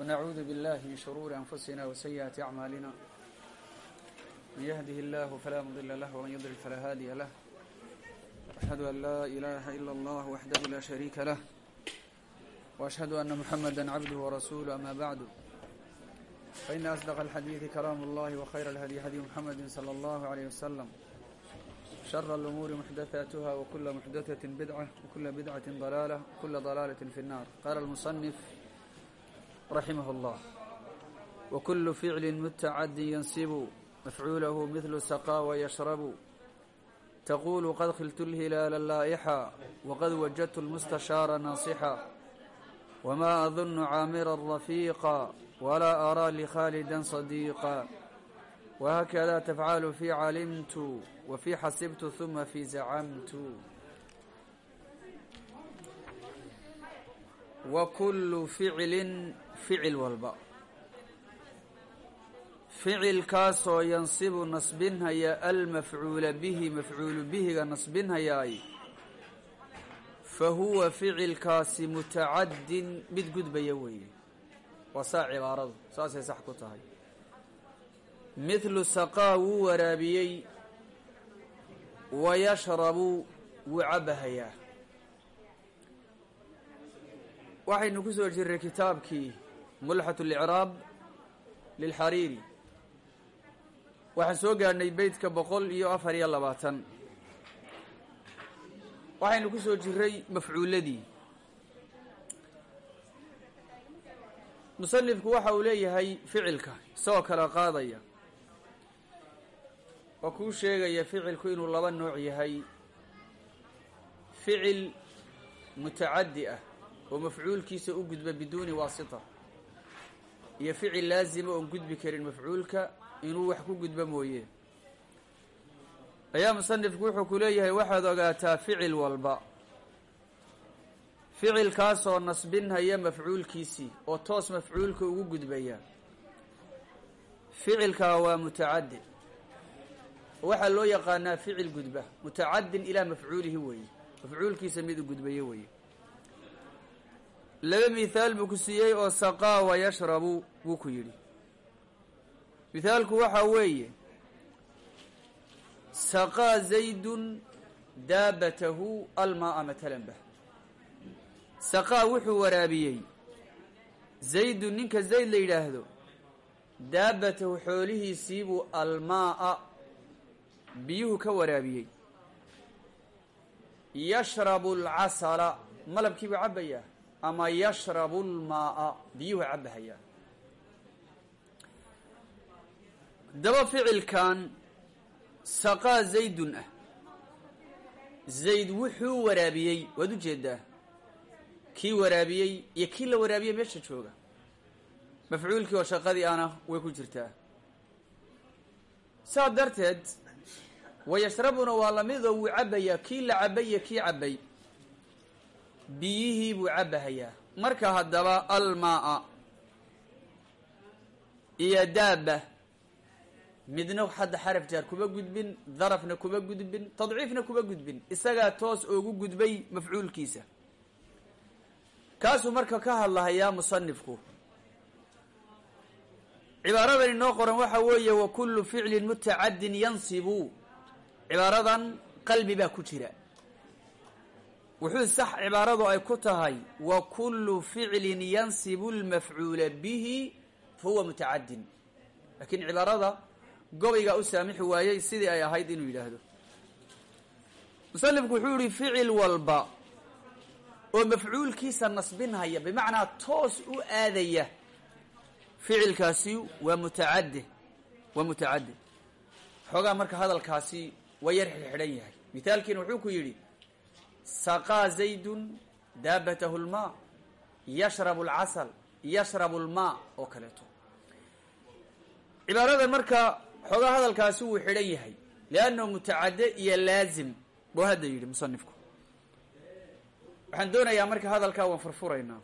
ونعوذ بالله من شرور أنفسنا وسيئات أعمالنا من يهده الله فلا مضل له ومن يضلل فلا هادي له أشهد أن لا إله إلا الله وحده لا شريك له وأشهد أن محمدا عبده ورسوله أما بعد فإن أصدق الحديث كلام الله وخير الهدي هدي محمد صلى الله عليه وسلم شر الأمور محدثاتها وكل محدثة بدعة وكل بدعة ضلالة وكل ضلالة في النار قال المصنف raximah اllah wakulu ficli mutacadin yansibu mafcuulahu midlu saqaawa yashrabu. Taqulu qad khiltu اlhilaala laa'ixa waqad wajadtu lmustashaara naasixa wmaa adunu caamira rafiiqa walaa araa likhaalidan sadiiqa wahakada tafcalu fi calimtu wa fi xasibtu huma fi zacamtu wa kulu ficlin ficil walba. Ficilkaasoo yansibu nasbinhaya almafcuula bihi mafcuulu bihiga nasbinhayaay fa huwa ficilkaasi mutacaddin mid gudbaya weeye. Waa saa cibaaradu saasay sax ku tahay. Mithlu saqaa wuu waraabiyey wa yashrabu wuu cabbahayaa. Waxaynu ku soo jirray kitaabkii mulxat اlicraab lilxariiri waxaan soo gaadhnay beytka boqol iyo afar iyo labaatan. Waxaynu ku soo jiray mafcuuladii. Musanifku waxa uu leeyahay ficilka isagoo kala qaadaya. Oo kuu sheegaya ficilku inuu laba nooc yahay. Ficil mutacaddi ah oo mafcuulkiisa u gudba biduuni waasita iyo ficil laazima oon gudbi karin mafcuulka inuu wax ku gudbo mooye. Ayaa musanifku wuxuu ku leeyahay waxaad ogaataa ficil walba. Ficilkaasoo nasbinhaya mafcuulkiisii oo toos mafcuulka ugu gudbaya. Ficilkaa waa mutacaddi. Waxaa loo yaqaanaa ficil gudba mutacaddin ilaa mafcuulihi weeye. Mafcuulkiisa mid u gudbayo weeye laba mithaal buu ku siiyey oo saqaa wa yashrabu buu ku yidhi. Mithaalku waxaa weeye saqaa zaydun daabatahu almaaa matalan bah saqaa wuxuu waraabiyey. Zaydun ninka zayd la yidhaahdo daabatahu xoolihiisiibuu almaaa biyuhu ka waraabiyey. Yashrabu alcasala malabkiibuu cabbayaa ama yashrabu lmaaa biyuhu cabbahayaa daba ficilkan saqaa zaydun ah. Zayd wuxuu waraabiyey waad u jeedaa kii waraabiyey iyo kii la waraabiyey meesha jooga. Mafcuulkii oo shaqadii ana way ku jirtaa. Saas darteed wayashrabuna waa la mid oo wuu cabbayaa kii la cabbay iyo kii cabbay biyihii buu cabbahayaa marka haddaba almaaa iyo daaba midna hadda xaraf jaar kuma gudbin darafna kuma gudbin tadciifna kuma gudbin. Isagaa toos oogu gudbay mafcuulkiisa. Kaasuu marka ka hadlahayaa musanifku cibaaradan inoo qoran waxa weeye wa kullu ficlin mutacaddin yansibu. Cibaaradan qalbi baa ku jira wuxuu sax cibaaradu ay ku tahay wa kullu ficlin yansibu lmafcuula bihi fa huwa mutacaddin laakiin cibaarada gobaygaa u saamixi waayey sidii ay ahayd inuu yidhaahdo. Musanifku wuxuu yihi ficil walba oo mafcuulkiisa nasbinhaya bimacnaa toos u aadaya ficilkaasi waa mutacaddi waa mutacaddi xoogaa marka hadalkaasi waa yar xidhxidhan yahay. Mithaalkiina wuxuu ku yidhi saqaa zaydun daabatahu lmaa yashrabu alcasal yashrabu almaa oo kaleeto cibaaradan marka xoogaa hadalkaasi wuu xidhan yahay liannahu mutacadde iyo laazim buu hadda yidhi musanifku waxaan doonayaa marka hadalkaa waan furfuraynaa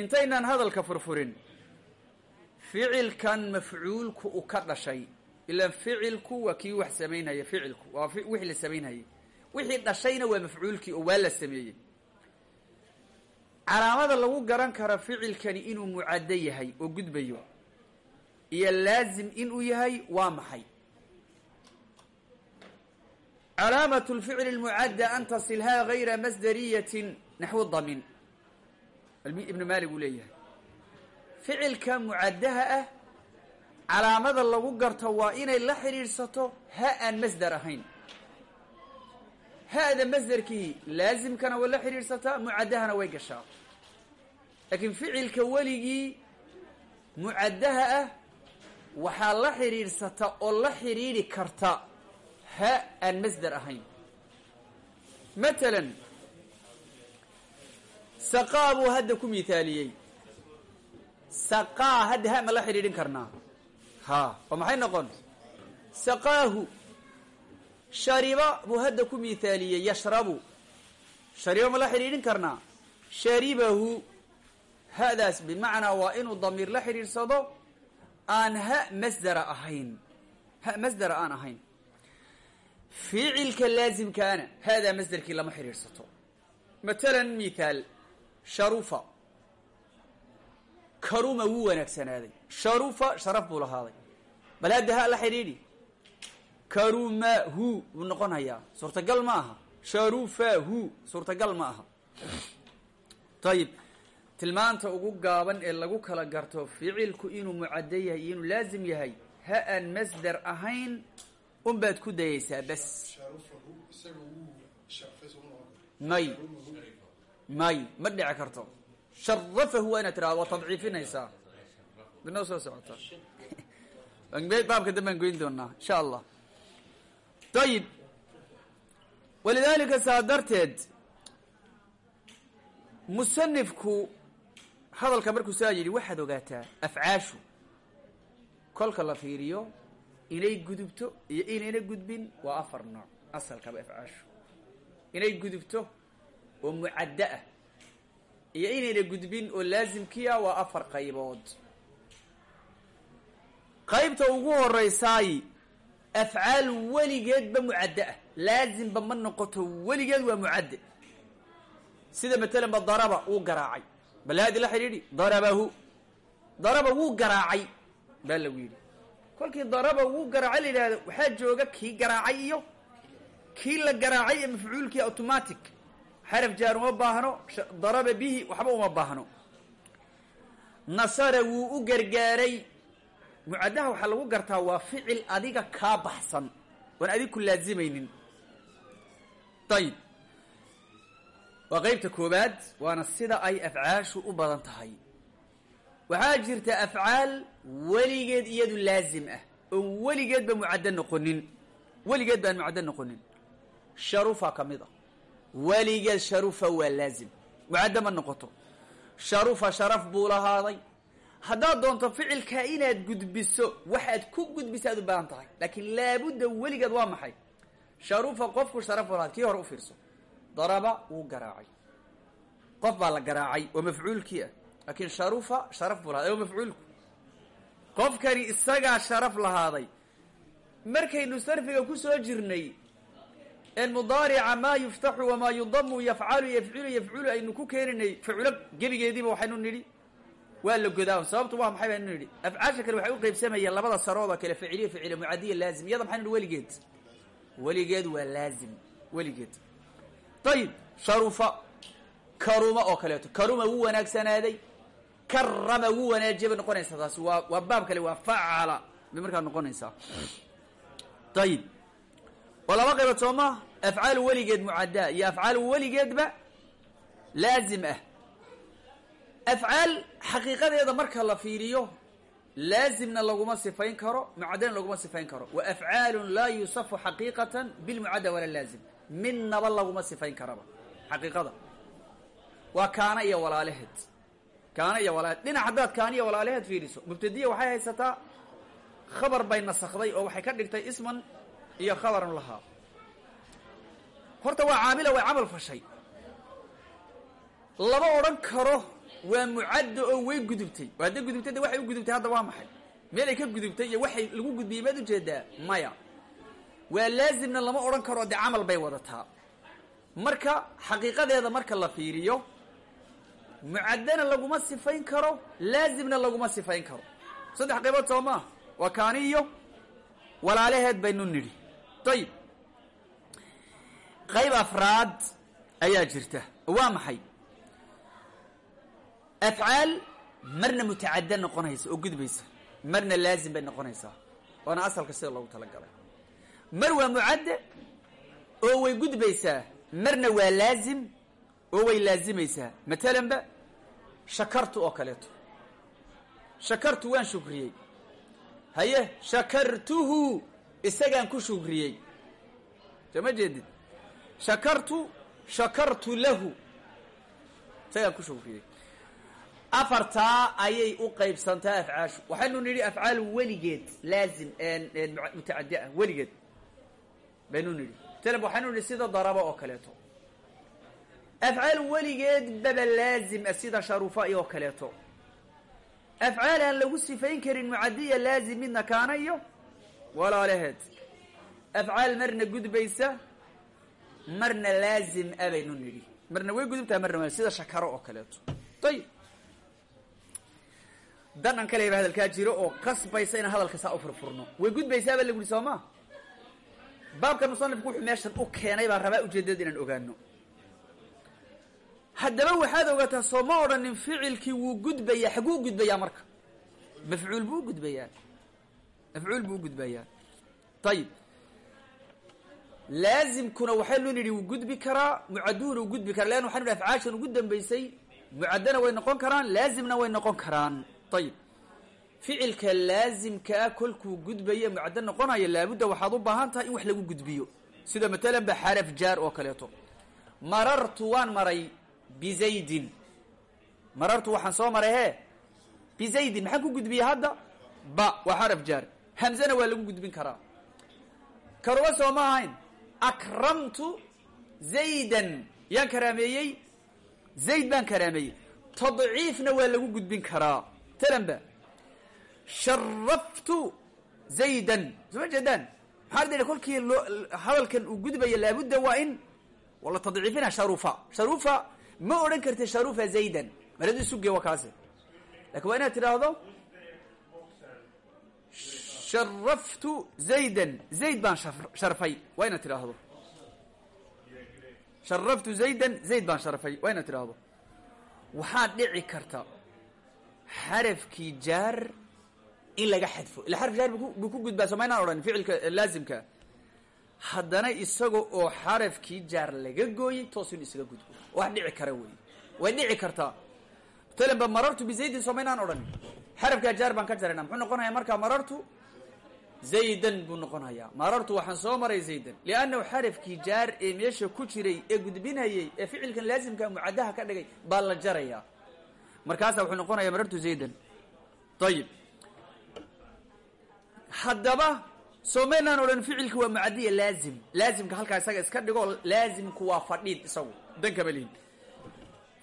intaynaan hadalka furfurin ficilkan mafcuulku u ka dhashay ilaan ficilku waa kii wax samaynhaya ficilku waa wixii la samaynhayay wixii dhashayna waa mafcuulkii oo waa la sameeyey. Calaamada lagu garan karo ficilkani inuu mucaddo yahay oo gudbayo iyo laazim inuu yahay waa maxay? Calaamat lficli lmucadda an tasilhaa gayra masdariyatin naxwu damin. Ibnu maalik uu leeyahay. Ficilka mucaddaha ah calaamada lagu garto waa inay la xidhiidhsato ha aan masdar ahayn ha-da masderkii laazimkana way la xidhiidhsataa mucaddahana way gashaa laakiin ficilka weligii mucaddaha ah waxaa la xidhiidhsata oo la xidhiidhi karta ha aan masder ahayn matalan saqaa buu hadda ku mithaaliyey saqaa hadda ha ma la xidhiidhin karnaa ha oo maxay noqon saqaahu shariba buu hadda ku mithaaliyey yashrabu. Shariba ma la xidhiidhin karnaa? Sharibahu hadaas bimacnaa waa inuu damiir la xidhiidhsado aan ha masdera ahayn. Ha masdera aan ahayn. Ficilka laazimkaana haadaa masderkii lama xidhiidhsato. Matalan mithaal sharufa karuma wuu wanaagsanaaday sharufa sharaf buu lahaaday. Bal hadda ha la xidhiidhi karumahu buu noqonayaa. Suurtagal ma aha. Sharufahu suurtagal ma aha. Ayib tilmaanta ugu gaaban ee lagu kala garto ficilku inuu mucaddo yahay iyo inuu laazim yahay ha aan masder ahayn un baad ku dayaysaa bas. May. May. Ma dhici karto. Sharafahu waa inaad tirahdo waa tadciifinaysaa inoo soo socotaa baabka dambaan goyn doonaa insha allah ayib walidaalika saa darteed musanifku hadalka markuu saa yidhi waxaad ogaataa afcaashu. kolka la fiiriyo inay gudubto iyo inayna gudbin waa afar nooc asalkaba afcaashu. Inay gudubto oo mucaddo ah iyo inayna gudbin oo laasimkiia waa afar qaybood. Qaybta ugu horeysaay afcaal weligeedba mucaddo ah laasimba ma noqoto weligeed waa mucadde sida matalan ba daraba wuu garaacay bal haadi la xidhiidhi darabahu daraba wuu garaacay baa lagu yidhi kolkii daraba wuu garaacay la yidhahdo waxaa jooga kii garaacay iyo kii la garaacay ee mafcuulkii automatic xaraf jaar uma baahno daraba bihi waxba uma baahno nasara wuu u gargaaray mucaddaha waxaa lagu gartaa waa ficil adiga kaa baxsan. Oan adig laazimaynin ayib waa qeybta koobaad waana sida ay afcaashu u badan tahay. Waxaa jirta afcaal weligeed iyadu laazim ah oon weligeedba mucaddo noqonin. Weligeed baan mucaddo noqonin. Sharufa ka mid a weligeed sharufa waa laazim. Mucaddo ma noqoto. Sharufa sharaf buu lahaaday haddaad doonto ficilkaa inaad gudbiso waxaad ku gudbisa aad u baahan tahay. Laakiin laabudda weligeed waa maxay? Sharufa qofku sharaf buu lahaad kii hore u fiirso. Daraba wuu garaacay. Qof baa la garaacay oo mafcuulkii ah. Laakiin sharufa sharaf buu lahaday oo mafcuulku. Qofkani isagaa sharaf lahaaday. Markaynu sarfiga ku soo jirnay en mudaarica maa yuftaxu wamaa yudamu yafcalu yafculu yafculu aynu ku keeninay faclo gebigeediiba waxaynu nidhi waa la godaa sababtu waa maxay baynu nidhi afcaasha kale waxay u qeybsamayeen labada saroodoo kale ficiliya ficila mucadiya laazim. Iyada maxay nidhi weligeed. Weligeed waa laazim. Weligeed. Ayib sharufa. Karuma oo kaleeto. Karuma wuu wanaagsanaaday. Karama wuu wanaajiya bay noqonaysaa taasi. Waa waa baab kale waa facala bay markaa noqonaysaa. Ayib waa laba qaybood soo maa afcaal weligeed mucaddaa iyo afcaal weligeedba laazim ah afcaal xaqiiqadeeda marka la fiiriyo laazimna laguma sifayn karo mucaddana laguma sifayn karo. Wa afcaalun laa yusafu xaqiiqatan bilmucadda wala laazim. Midnaba laguma sifayn karaba xaqiiqada. Waa kaana iyo walaalaheed kaana iyo walaalaheed dhinac haddaad kaana iyo walaalaheed fiiriso mubtadiya waxay haysataa khabar bay nasakday oo waxay ka dhigtay isman iyo khabaran lahaa. Horta waa caamila way camal fashay. Lama odhan karo waa mucadda oo way gudubtay. Oo hadday gudubtay de waxay u gudubtay hadda waa maxay? Meel ay ka gudubtay iyo waxay lagu gudbiyey maad u jeedaa maya. Waa laazimna lama odhan karo dee camal bay wadataa. Marka xaqiiqadeeda marka la fiiriyo mucaddana laguma sifayn karo laazimna laguma sifayn karo. Saddex qaybood soo maa waa kaani iyo walaalaheed baynu nidhi. Dayib qayb afraad ayaa jirta. Waa maxay afcaal marna mutacadda noqonaysa oo gudbaysa marna laazim bay noqonaysaa waana asalka sida loogu talagalay mar waa mucadde oo way gudbaysaa marna waa laazim oo way laazimaysaa matalan ba shakartu oo kaleeto shakartu waan shukriyey haye shakartuhu isagaan ku shukriyey soo ma jeedid shakartu shakartu lahu isagaan ku shukriyey afartaa ayay u qaybsantaa afcaashu. Waxaynu nidhi afcaal weligeed laazim mutacaddi ah weligeed. Baynu nidhi. Matalan waxaynu nidhi sida daraba oo kaleeto. Afcaal weligeed baba laazim ah sida sharufa oo kaleeto. Afcaal aan lagu sifayn karin mucadiya laazim midna kaana iyo walaalaheed. Afcaal marna gudbaysa marna laazim a baynu nidhi. Marna way gudubtaa marna sida shakaro oo kaleeto. Ayib danan kale ba hadalkaa jiro oo qasbaysa inaan hadalka saa furfurno. Way gudbaysaaba lagu yihi soo ma baabkan musanifku wuxuu meeshan u keenay baan rabaa ujeedada inaan ogaano haddaba waxaad ogaataa soo ma odhanin ficilkii wuu gudbayaa xaguu gudbayaa marka. Mafcuul buu gudbayaa. Mafcuul buu gudbayaa. Ayib laazimkuna waxaynu nidhi wuu gudbi karaa mucadduhuna wuu gudbi karaa leann waxanu nidhi afcaashan ugu dambaysay mucaddana way noqon karaan laazimna way noqon karaan ayib ficilka laazimkaa kolkuu gudbaya mucaddo noqonayo laabudda waxaad u baahan tahay in wax lagu gudbiyo. sida matalan ba xaraf jaar oo kaleeto. marartu waan maray bizaydin. marartu waxaan soo maray he bizaydin. maxaan ku gudbiyey hadda? ba waa xaraf jaar. hamzana waa lagu gudbin karaa. karuba soo ma ahayn. akramtu zaydan. yaan karaameeyey? zayd baan karaameeyey. tadciifna waa lagu gudbin karaa talanba sharaftu zaydan soma jeedaan maxaa dee kolkii hadalkan uu gudbaya laabudda waa in wala tadciifina sharufa sharufa ma odhan karti sharufa zaydan maradu isuge waa kaase laakiin waa inaad tidhaahdo sharaftu zaydan zayd baan sharfay waa inaad tidhaahdo sharaftu zaydan zayd baan sharfay waa inaad tidhaahdo waxaad dhici karta xarafkii jaar in laga xadfo. Ila xaraf jaar buu ku gudbaa soo odhan ficilka laazimka. Haddana isaga oo xarafkii jaar laga gooyey toos in isaga gudbo. Wax dhici kara wey. Way dhici kartaa. Matalan ba marartu bizaydin soo odhan. Xarafkaa jaar baan ka jarayna. Muxuu noqonayaa markaa marartu? Zaydan buu noqonayaa. Marartu waxaan soo maray zaydan. Liannahu xarafkii jaar ee meesha ku jiray ee gudbinayay ee ficilkan laazimka mucaddaha ka dhigay baa la jarayaa markaasaa wuxuu noqonayaa marartu zaydan. Ayib haddaba soo maynaan odhan ficilka waa mucadiya laazim. Laazimka halkaa isaga iska dhigo laazimku waa fadhiid isagu. Dan kama lihin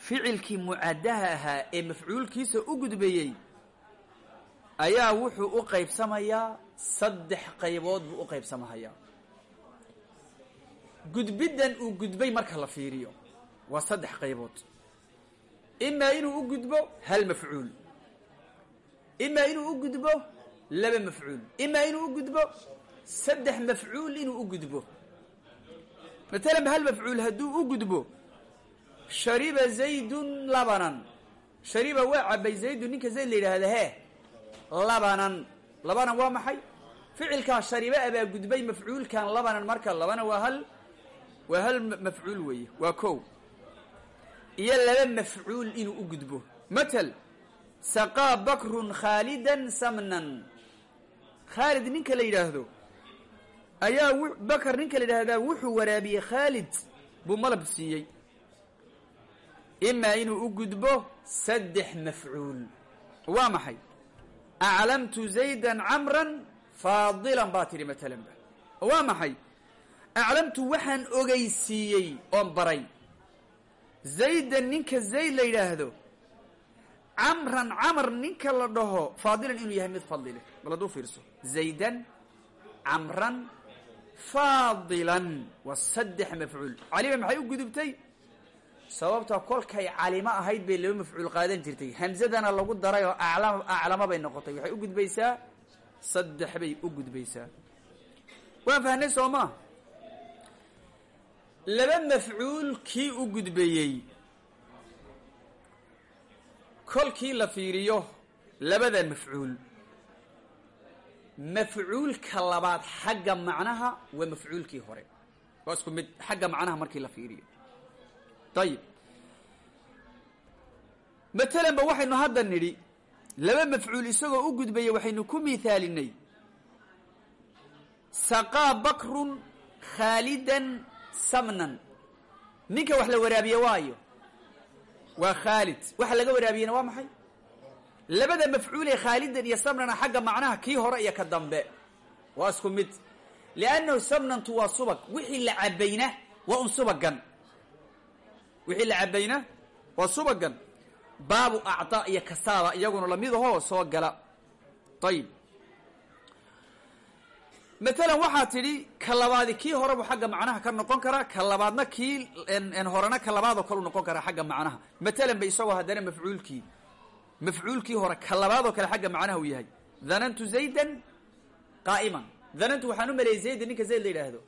ficilkii mucaddaha ahaa ee mafcuulkiisa u gudbayey ayaa wuxuu u qaybsamayaa saddex qaybood buu u qaybsamahayaa gudbiddan uu gudbay marka la fiiriyo. Waa saddex qaybood imaa inuu u gudbo hal mafcuul imaa inuu u gudbo laba mafcuul imaa inuu u gudbo saddex mafcuul inuu u gudbo matalan hal mafcuul hadduu u gudbo shariba zaydun labanan shariba waa cabay zaydun ninka zayd la yidhaahda hee labanan labanan waa maxay ficilkaa shariba abaa gudbay mafcuulkan labanan marka labana waa hal waa hal mafcuul weeye waa ko iyo laba mafcuul inuu u gudbo. Matal saqaa bakrun khaalidan samnan. Khaalid ninka la yidhaahdo ayaa bakar ninka la yidhaahdaa wuxuu waraabiyey khaalid buu malab siiyey. Imaa inuu u gudbo saddex mafcuul. Waa maxay? Aclamtu zaydan camran faadilan baa tidhi matalan ba. Oo waa maxay? Aclamtu waxaan ogeysiiyey oon baray zaydan ninka zayd la yidhaahdo camran camar ninka la dhaho faadilan inuu yahay mid fadli leh. Bal hadduu fiirso. Zaydan camran faadilan waa saddex mafcuul. Calima maxay u gudubtay? Sababta kolkay calimo ahayd bay laba mafcuul qaadan jirtay. Hamsadana lagu daray oo aclam aclamo bay noqotay. Waxay u gudbaysaa? Saddex bay u gudbaysaa. Waan fahnay soo maa laba mafcuul kii u gudbayey kolkii la fiiriyo labada mafcuul. Mafcuulka labaad xagga macnaha waa mafcuulkii hore. Waa isku mid xagga macnaha markii la fiiriyo. Ayib matalan ba waxaynu hadda nidhi laba mafcuul isagoo u gudbaya waxaynu ku mithaalinay saqaa bakrun khaalidan samnan. Ninka wax la waraabiye waayo? Waa khaalid waxa laga waraabiyena waa maxay? Labada mafcuulee khaalidan iyo samnana xagga macnaha kii hore iyo ka dambe. Waa isku mid. Liannahu samnantu waa subag. Wixii la cabayna waa un subagan. Wixii la cabayna waa subagan. Baabu acdaa iyo kasaaba iyaguna la mid ahoo soo gala. Ayib matalan waxaa tidhi ka labaadi kii horebu xagga macnaha ka noqon karaa ka labaadna kii horena ka labaadoo kale u noqon karaa xagga macnaha. Matalan ba isagoo haddana mafcuulkii mafcuulkii hore ka labaadoo kale xagga macnaha uu yahay. Dhanantu zaydan qaa'iman. Dhanantu waxaan u maleeyay zaydan ninka zayd la yidhaahdo.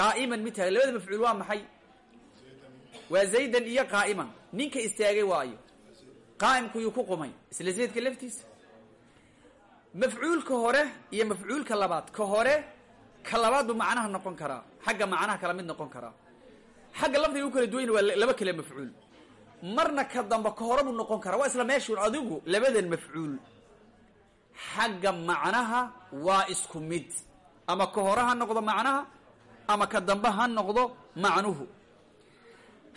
Qaa'iman mid tahay. Labada mafcuul waa maxay? Waa zaydan iyo qaa'iman. Ninka istaagay waayo. Qaa'imku yuu ku qumay. Isla zaydka laftiisa mafcuulka hore iyo mafcuulka labaad. Ka hore ka labaad buu macnaha noqon karaa xagga macnaha kala mid noqon karaa xagga lafdiga u kala duwayna waa laba kale mafcuul. Marna ka damba ka hore buu noqon karaa waa isla meeshuun adigu labadan mafcuul. Xagga macnaha waa isku mid. Ama ka hore ha noqdo macnaha ama ka dambe ha noqdo macnuhu.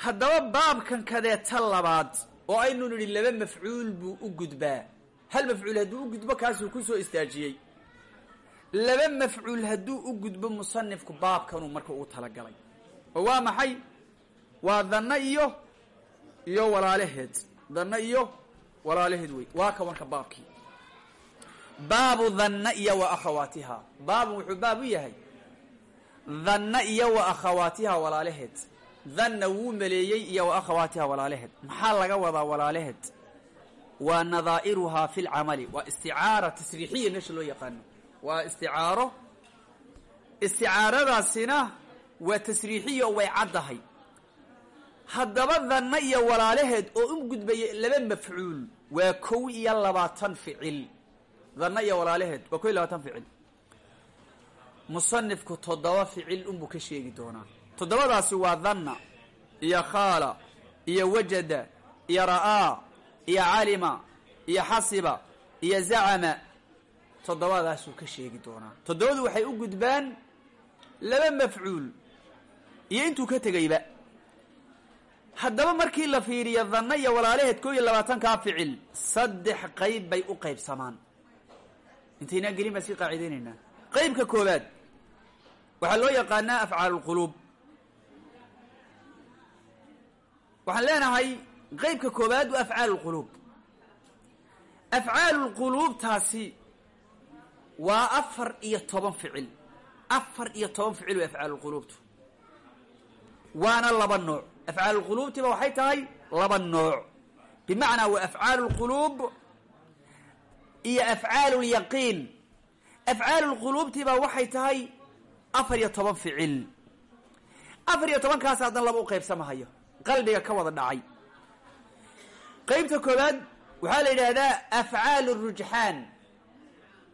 Haddaba baabkan kadeeta labaad oo aynu nidhi laba mafcuul buu u gudbaa hal mafcuul hadduu u gudbo kaasuu ku soo istaajiyey. Laba mafcuul hadduu u gudbo musanifku baabkanuu marka ugu talagalay. Oo waa maxay? Waa danno iyo iyo walaalaheed. Danno iyo walaalaheed wey waa ka warka baabkii. Baabu dhanna iyo wa akhawaatiha. Baabun wuxuu baab u yahay. Dhanna iyo wa akhawaatiha walaalaheed. Dhanna wuu maleeyey iyo wa akhawaatiha walaalaheed. Maxaa laga wadaa walaalaheed waa nadaa'iruhaa fi lcamali waa isticaara tasriixiya meesha loo yaqaano. Waa isticaaro isticaaradaasina waa tasriixiya oo way caddahay. Haddaba danna iyo walaalaheed oo u gudbaya laba mafcuul waa kow iyo labaatan ficil. Danna iyo walaalaheed waa kow iyo labaatan ficil. Musanifku toddoba ficil unbuu ka sheegi doonaa. Toddobadaasi waa dhanna iyo khaala iyo wajada iyo ra'aa iyo calima iyo xasiba iyo zacama. Toddobadaasuu ka sheegi doonaa. Toddobadu waxay u gudbaan laba mafcuul iyo intuu ka tegayba. Haddaba markii la fiiriyo danna iyo walaalaheed koo iyo labaatankaa ficil saddex qayb bay u qaybsamaan. Intaynaan gelin baan sii qaacidaynaynaa. Qaybka koowaad waxaa loo yaqaanaa afcaal lquluub waxaan leenahay qaybka koowaad waa afcaal lquluub afcaal lquluubtaasi waa afar iyo toban ficil. Afar iyo toban ficil way afcaal lquluubtu waana laba nooc. Afcaal lquluubtiba waxay tahay laba nooc. Bimacnaa waa afcaal lquluub iyo afcaal lyaqiin afcaal lquluubtiba waxay tahay afar iyo toban ficil. Afar iyo tobankaas haddan laba u qaybsamahayo qalbiga ka wada dhacay qaybta koowaad waxaa la yidhaahdaa afcaal rujxaan.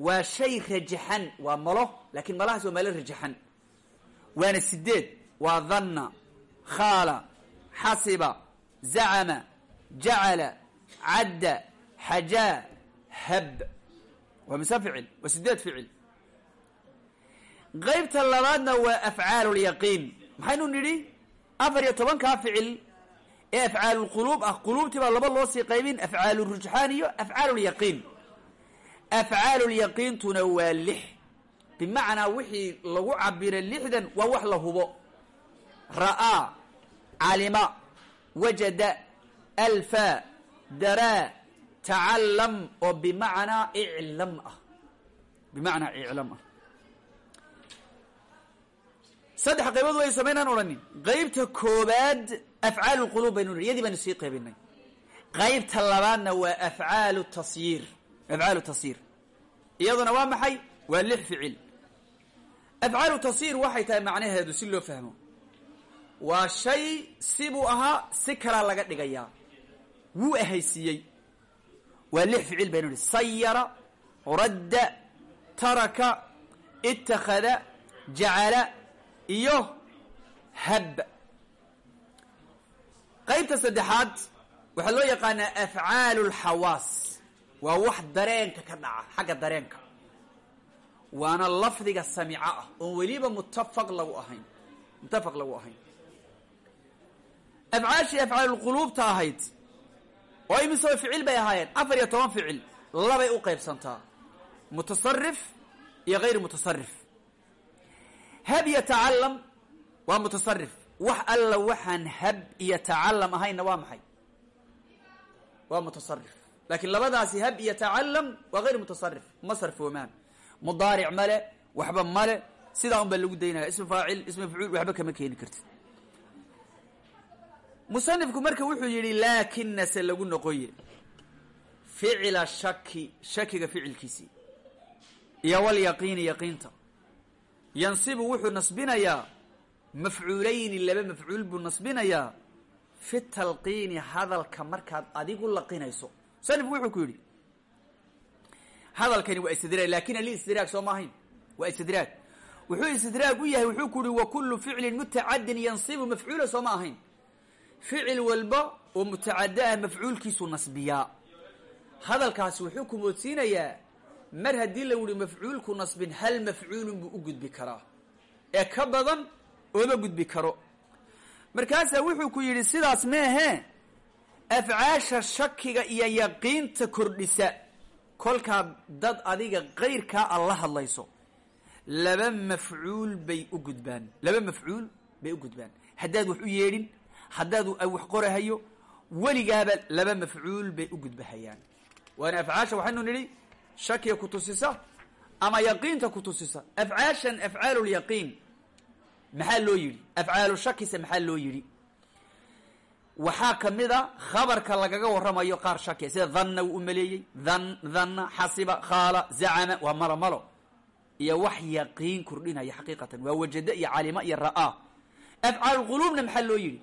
Waa shay rajaxan waa malo laakiin malahaas waa malo rajaxan. Waana sideed waa dhanna khaala xasiba zacama jacala cadda xajaa hab. Waa mise ficil waa sideed ficil. Qaybta labaadna waa afcaal lyaqiin maxaynu nidhi? Afar iyo tobankaa ficil ee afcaal lquluub ah quluubtii baa laba loo sii qaybin afcaal rujxaan iyo afcaal lyaqiin afcaal lyaqiintuna waa lix. Bimacnaa wixii lagu cabiray lixdan waa wax la hubo. Ra'aa calima wajada alfa daraa tacalam oo bimacnaa iclam ah. Bimacnaa iclam ah saddex qaybood way samaynaan odhanin. Qaybta koobaad afcaal lquluub baynu nihi yadii baynu sii qaybinay qaybta labaadna waa afcaalu tasyiir afcaalu tasyiir iyaduna waa maxay? Waa lix ficil. Afcaalu tasyiir waxay tahay macnaheedu si loo fahmo. Waa shay sibuu ahaa si kalaa laga dhigayaa. Wuu ahaysiiyey. Waa lix ficil baynu nihi sayara radda taraka ittakhada jacala iyo hab qaybta saddexaad waxaa loo yaqaanaa afcaalu lxawaas waa wax dareenka ka dhaca xagga dareenka. Waana lafdiga samico ah oon weliba mutafaq lagu ahayn muttafaq lagu ahayn. Afcaashii afcaalulquluubta ahayd oo imisoo ficil bay ahaayeen? Afar iyo toban ficil labay u qaybsantaa. Mutasarif iyo hayr mutasarif hab iyo tacalam waa mutasarif wax alla waxaan hab iyo tacalam ahayna waa maxay? Waa mutasarif laakiin labadaasi hab iyo tacalam waa hayr mutasarif ma sarfoomaan. Mudaaric male waxba male sidaa un baa lagu daynaya ismi faacil ismi mafcuul waxba kama keeni kartid. Musanifku marka wuxuu yidhi laakinase lagu noqoye. Ficila shaki shakiga ficilkiisii. Iyo walyaqiini yansibu wuxuu nasbinayaa mafcuulayni laba mafcuul buu nasbinayaa fi talqiini hadalka markaad adigu laqinayso. Musanifku wuxuu ku yidhi hadalkani waa istidraag laakiin ali istidraag soo ma ahayn waa istidraag. Wuxuu istidraag u yahay wuxuu ku yihi wa kullu ficlin mutacadin yansibu mafcuula soo ma ahayn. Ficil walba oo mutacaddo ah mafcuulkiisu nasbiyaa. Hadalkaasi wuxuu ku moodsiinayaa mar haddii la yihi mafcuulku nasbin hal mafcuulun buu u gudbi karaa? Ee ka badan ooma gudbi karo. Markaasaa wuxuu ku yidhi sidaas meehee afcaasha shakiga iyo yaqiinta kordhisa. Kolkaad dad adiga kayrkaa a la hadlayso. Laba mafcuul bay u gudbaan. Laba mafcuul bay u gudbaan. Haddaad wax u yeedhin haddaad wax qorahayo weligaaba laba mafcuul bay u gudbahayaan. Waana afcaasha waxaynu nidhi shakiga kutusisa ama yaqiinta kutusisa afcaashan afcaalu lyaqiin maxaa loo yidhi? Afcaalu shakise maxaa loo yidhi? Waxaa ka mid a khabarka lagaga warramayo qaar shakiya sida dhanna wuu u maleeyey. Dhan dhanna xasiba khaala zacama waa malo malo iyo wax yaqiin kordhinaya xaqiiqatan. Waa wajada iyo calima iyo ra'aa afcaalulquluubna maxaa loo yidhi?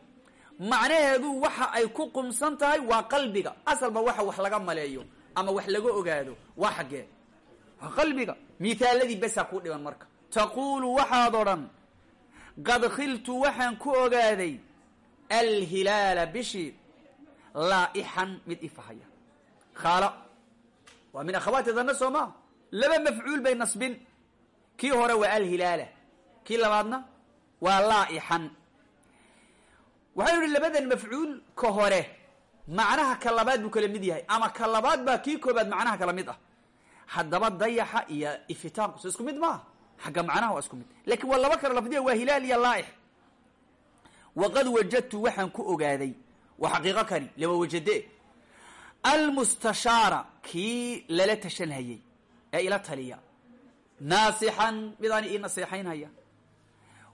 Macnaheedu waxa ay ku qumsan tahay waa qalbiga. Asalba waxa wax laga maleeyo ama wax laga ogaado waa xaggee. Waa qalbiga. Mithaaladii besaa ku dhiban marka. Taquulu waxaad odhan qad khiltu waxaan ku ogaaday alhilaala bishii laa'ixan mid ifahaya khaala waa min akhawaati danna soo maa laba mafcuul bay nasbin. Kii hore waa alhilaala. Kii labaadna waa laa'ixan waxaynu idhi labadan mafcuul ka hore macnaha ka labaad buu kala mid yahay. Ama ka labaad baa kii koobaad macnaha kala mid ah. Haddaba dayaxa iyo ifitaanku so isku mid maaha. Xagga macnaha waa isku mid. Lakin waa laba kala lafdiya waa hilaal iyo laa'ix. Waqad wajadtu waxaan ku ogaaday. Waa xaqiiqo kani lama wajade. Almustashaara kii lala tashanhayey ee ila taliya. Naasixan midaan ii naseexaynhaya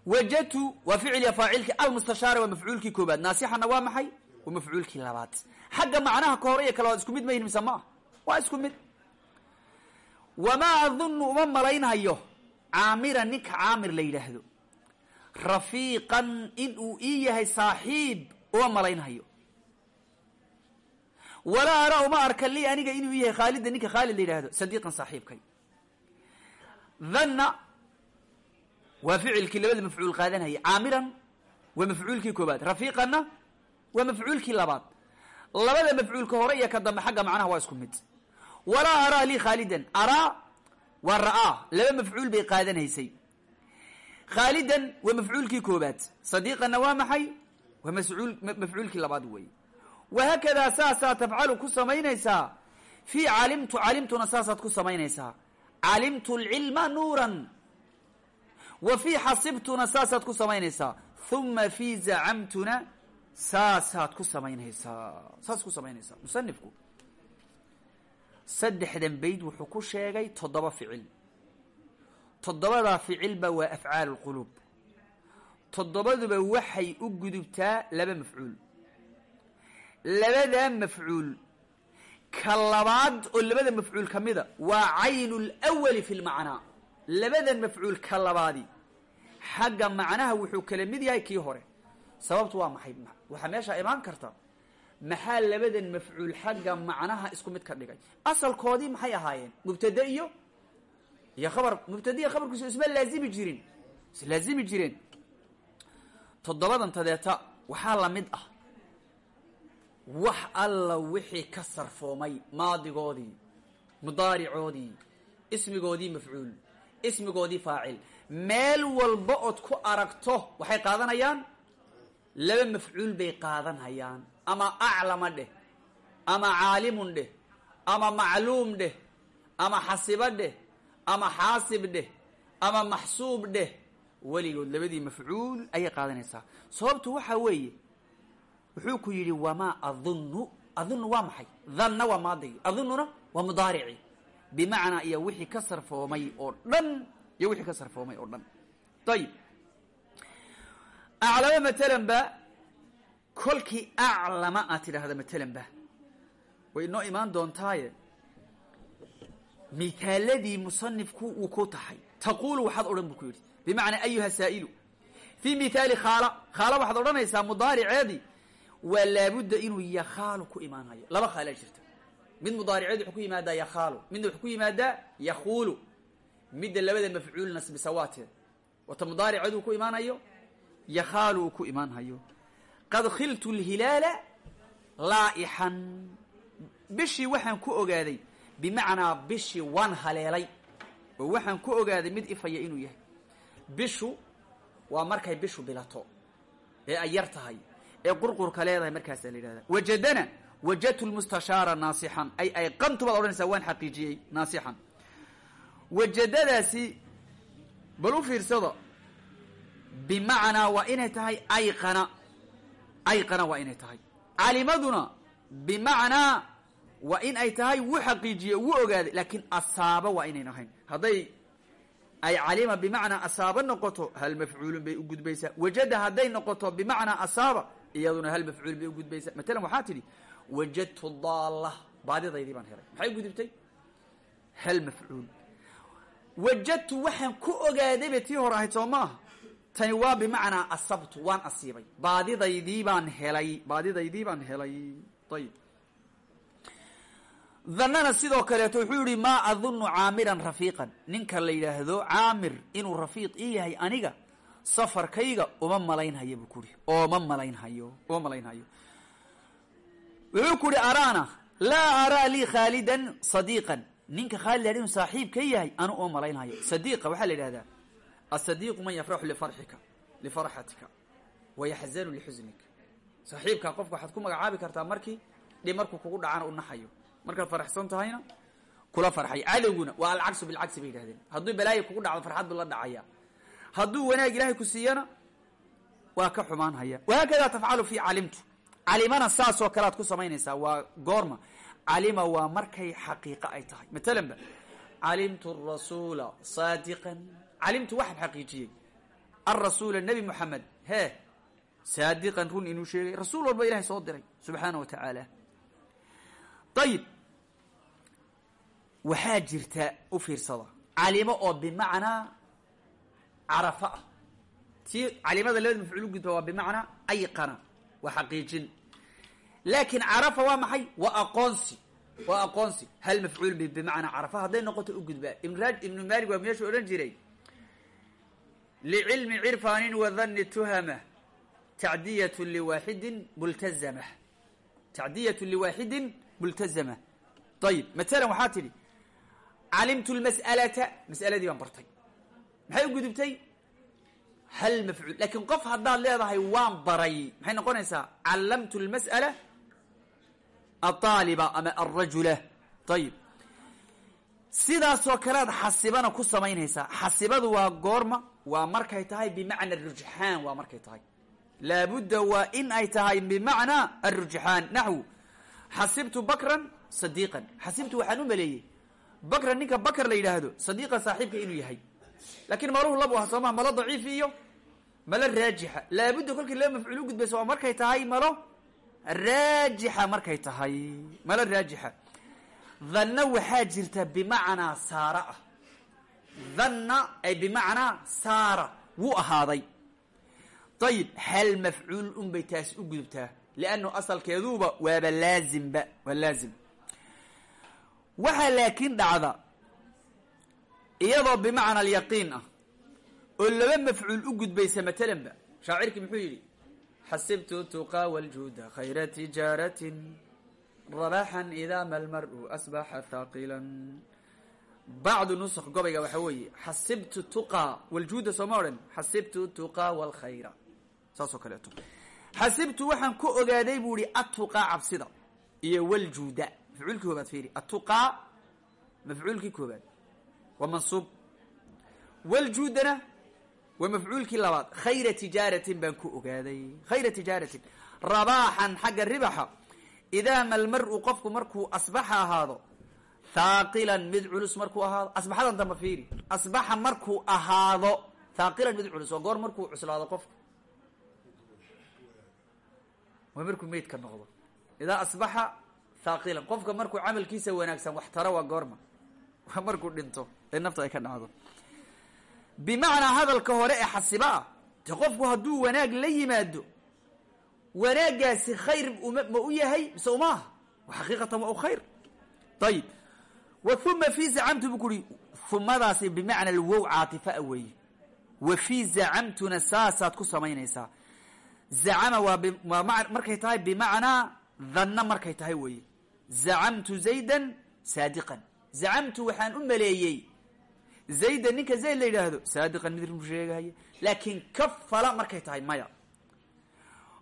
wajadtu waa ficiliya faacilki almustashaara waa mafcuulkii koobaad. Naasixanna waa maxay waa mafcuulkii labaad. Xagga macnaha ka hore iyo kale waad isku mid mayihin mise maa waa isku mid. Wamaa adunnu uma malaynhayo. Caamira ninka caamir la yidhaahdo. Rafiiqan in uu ii yahay saaxiib uma malaynhayo. Walaa araa uma arka lii aniga inuu yahay khaalida ninka khaalid la yidhaahdo sadiiqan saaxiibkay. Dhanna waa ficilkii labada mafcuul qaadanhaya caamiran waa mafcuulkii koobaad rafiiqanna waa mafcuulkii labaad. Labada mafcuulka hore iyo ka dambe xagga macnaha waa isku mid. Walaa araa lii khaalidan. Araa waa ra'aa. Laba mafcuul bay qaadanaysay. Khaalidan waa mafcuulkii koobaad sadiiqanna waa maxay? Waa mascuul mafcuulkii labaad weeye wahaakadaa saasaa tafcalu ku samaynaysaa? Fii calimtu calimtuna saasaad ku samaynaysaa. Calimtu lcilma nuuran. Wa fii xasibtuna saasaad ku samaynaysaa. Uma fii zacamtuna saasaad ku samaynaysaa saas ku samaynaysaa. Musanifku saddexdan bayd wuxuu ku sheegay toddoba ficil. Toddobadaa ficilba waa afcaalu lquluub toddobaduba waxay u gudubtaa laba mafcuul. Labadaa mafcuul ka labaad oo labada mafcuul ka mida waa caynu lwali fi lmacnaa labadan mafcuul ka labaadi. Xagga macnaha wuxuu kala mid yahay kii hore sababtu waa maxay? Waxaa meeshaa imaan karta maxaa labadan mafcuul xagga macnaha isku mid ka dhigay? Asalkoodii maxay ahaayeen? Mubtade iyo iyo khabar. Mubtade iyo khabarkiisu isma laazimi jirin. Is laazimi jireen. Toddobadan tadeeta waxaa la mid ah wax alla wixii ka sarfoomay maadigoodii mudaaricoodii ismigoodii mafcuul ismigoodii faacil. Meel walba ood ku aragto waxay qaadanayaan laba mafcuul bay qaadanhayaan ama aclama dheh ama caalimun dheh ama macluum dheh ama xasiba dheh ama xaasib dheh ama maxsuub dheh. Weligood labadii mafcuul ayay qaadanaysaa. Sababtu waxaa weeye wuxuu ku yidhi wamaa adunnu? Adunnu waa maxay? Danna waa maadigi adunnuna waa mudaarici. Bimacnaa iyo wixii ka sarfoomay oo dhan iyo wixii ka sarfoomay oo dhan. Ayib aclama matalan ba kolkii aclama aad tidhaahda matalan ba way inoo imaan doontaaye mithaaladii musanifku uu ku tahay taquulu waxaad odhan buu ku yidhi bimacnaa ayuha saa'ilu fii mithaali khaala khaala waxaad odhanaysaa mudaariceedii waa laabudda inuu yakhaalu ku imaanayo laba khaalaa jirta mid mudaariceed wuxuu ku yimaadaa yakhaalu midna wuxuu ku yimaadaa yakhuulu midda labada mafcuul nasbisawaateed wata mudaariceed ku imaanayo yakhaalu uu ku imaanhayo qad khiltu lhilaala laa'ixan bishii waxaan ku ogaaday bimacnaa bishii waan haleelay. Oo waxaan ku ogaaday mid ifaya inuu yahay. Bishu waa markay bishu bilato ee ay yar tahay ee qurqurka leedahay markaasaa la yidhahda wajadana wajadtu lmustashaara naasixan ay ayqantu baad odhanaysaa waan xaqiijiyey naasixan wajadadaasi bal u fiirsada bimacnaa waa inay tahay ayqana. Ayqana waa inay tahay. Calimaduna bimacnaa waa in ay tahay wuu xaqiijiye wuu ogaaday laakiin asaaba waa inayn ahayn hadday ay calima bimacnaa asaaba noqoto hal mafcuulun bay u gudbaysaa. Wajada hadday noqoto bimacnaa asaaba iyaduna hal mafcuul bay u gudbaysaa. Matalan waxaa tidhi wajadtu daalla baadidaydii baan helay. Maxay gudubtay? Hal mafcuul. Wajadtu waxaan ku ogaadayba tii hore ahayd soo maaha tani waa bimacnaa asabtu waan asiibay. Baadidaydii baan helay baadidaydii baan helay. Ayib dhanana sidoo kaleeto wuxuu yihi maa adunnu caamiran rafiiqan. Ninka la yidhaahdo caamir inuu rafiiq ii yahay aniga safarkayga uma malaynhayo buu kuhi ooma malaynhayo uma malaynhayo. Wuxuu ku uhi araana laa araa lii khaalidan sadiiqan. Ninka khaalid la inuu saaxiib ka yahay anu uma malaynhayo. Sadiiqa waxaa la yidhahdaa asadiiqu man yafraxu lifarxika lifarxatika wayaxzanu lixusnika saaxiibka qofka waxaad ku magacaabi kartaa markii dhib markuu kugu dhacana u naxayo markaad faraxsan tahayna kula farxay cadowguna waa alcagsu bilcagsi bay yidhahdeen hadduu balaayo kugu dhacdo farxad buu la dhacaya hadduu wanaag ilaahay ku siiyana waa ka xumaanhaya wahaakadaa tafcalu fi calimtu calimana saasoo kale aad ku samaynaysaa waa goorma calima waa markay xaqiiqo ay tahay matalan ba calimtu rasuula saadiqan calimtu waxaan xaqiijiyey alrasuula nebi moxamed hee saadiqan run inuu sheegay rasuul walba ilahay soo diray subxaana wa tacaala ayib waxaa jirta u fiirsada calimo oo bimacnaa carafa ah tii calimada labada mafcuul u gudba waa bimacnaa ayqana waa xaqiijin laakiin carafa waa maxay waa aqoonsi waa aqoonsi hal mafcuul bi bimacnaa carafa hadday noqoto u gudbaa ibnra ibnu malik waa meeshuu odhan jiray licilmi cirfaanin wadani tuhama tacdiyatu liwaaxidin multazama tacdiyatu liwaaxidin multazama ayib matalan waxaa tidhi calimtu lmas'alata mas'aladii baan bartay maxay u gudubtay hal mafcuul laakiin qof haddaad leedahay waan baray maxay noqonaysaa callamtu lmas'ala aaliba ama alrajula ayib sidaasoo kalead xasibana ku samaynaysaa xasibadu waa goorma waa markay tahay bimacna rujxaan waa markay tahay. Laabudda waa in ay tahay bimacnaa arujxaan naxwu. Xasibtu bakran sadiiqan. Xasibtu waxaan u maleeyey. Bakran ninka bakr la yidhaahdo sadiiqan saaxiibka inuu yahay. Laakiin maluhu labu ah soo maha malo daciif iyo malo raajixa. Laabudda kolkii laba mafcuul u waa markay tahay malo raajixa markay tahay malo raajixa. Dhanna waxaa jirta bimacnaa saara ah dhanna ay bimacnaa saara wuu ahaaday. Ayib hal mafcuul unbay taasi u gudubtaa liannu asalkeeduba waaba laazimba waa laazim. Waxaa laakiin dhacda iyadoo bimacna alyaqiin ah oo laba mafcuul u gudbaysa matalanba shaacirkii muxuu yidhi xasibtu tuqaa waljuuda khayra tijaaratin rabaxan idaa ma lmaru asbaxa thaaqilan bacdu nusq gobayga waxaa weeye xasibtu tuqaa waljuuda sooma odhan xasibtu tuqaa walkhayra saas oo kaleeto xasibtu waxaan ku ogaaday buu ihi atuqaa cabsida iyo waljuuda mafcuulkii koobaad fiiri atuqaa mafcuulkii koobaad waa mansuub waljuudana waa mafcuulkii labaad khayra tijaaratin baan ku ogaaday. Khayra tijaaratin. Rabaaxan xagga ribaxa. Idaa ma lmaru qofku markuu asbaxa ahaado thaaqilan mid culus markuu ahaado. Asbaxadan damba fiiri. Asbaxa markuu ahaado thaaqilan mid culus waa goor markuu cuslaado qofku waa markuu meydka noqdo. Idaa asbaxa thaaqilan qofka markuu camalkiisa wanaagsan wax taro waa goorma. Waa markuu dhinto ee nafta ay ka dhacdo. Bimacnaa hadalka hore ee xasiba ah de qofku hadduu wanaag la yimaado wanaaggaasi khayr ma u yahay? Mise umaaha xaqiiqatan waa u khayr. Ayib uma fi zacamtu buu kuhi humadaasi bimacna alwow caatifaa weeye. Wa fii zacamtuna saasaad ku samaynaysaa. Zacama waa waa ma markay tahay bimacnaa dhanna markay tahay weeye. Zacamtu zaydan saadiqan. Zacamtu waxaan u maleeyey. Zaydan ninka zayd la yidhaahdo saadiqan mid run sheegaya laakiin kafala markay tahay maya.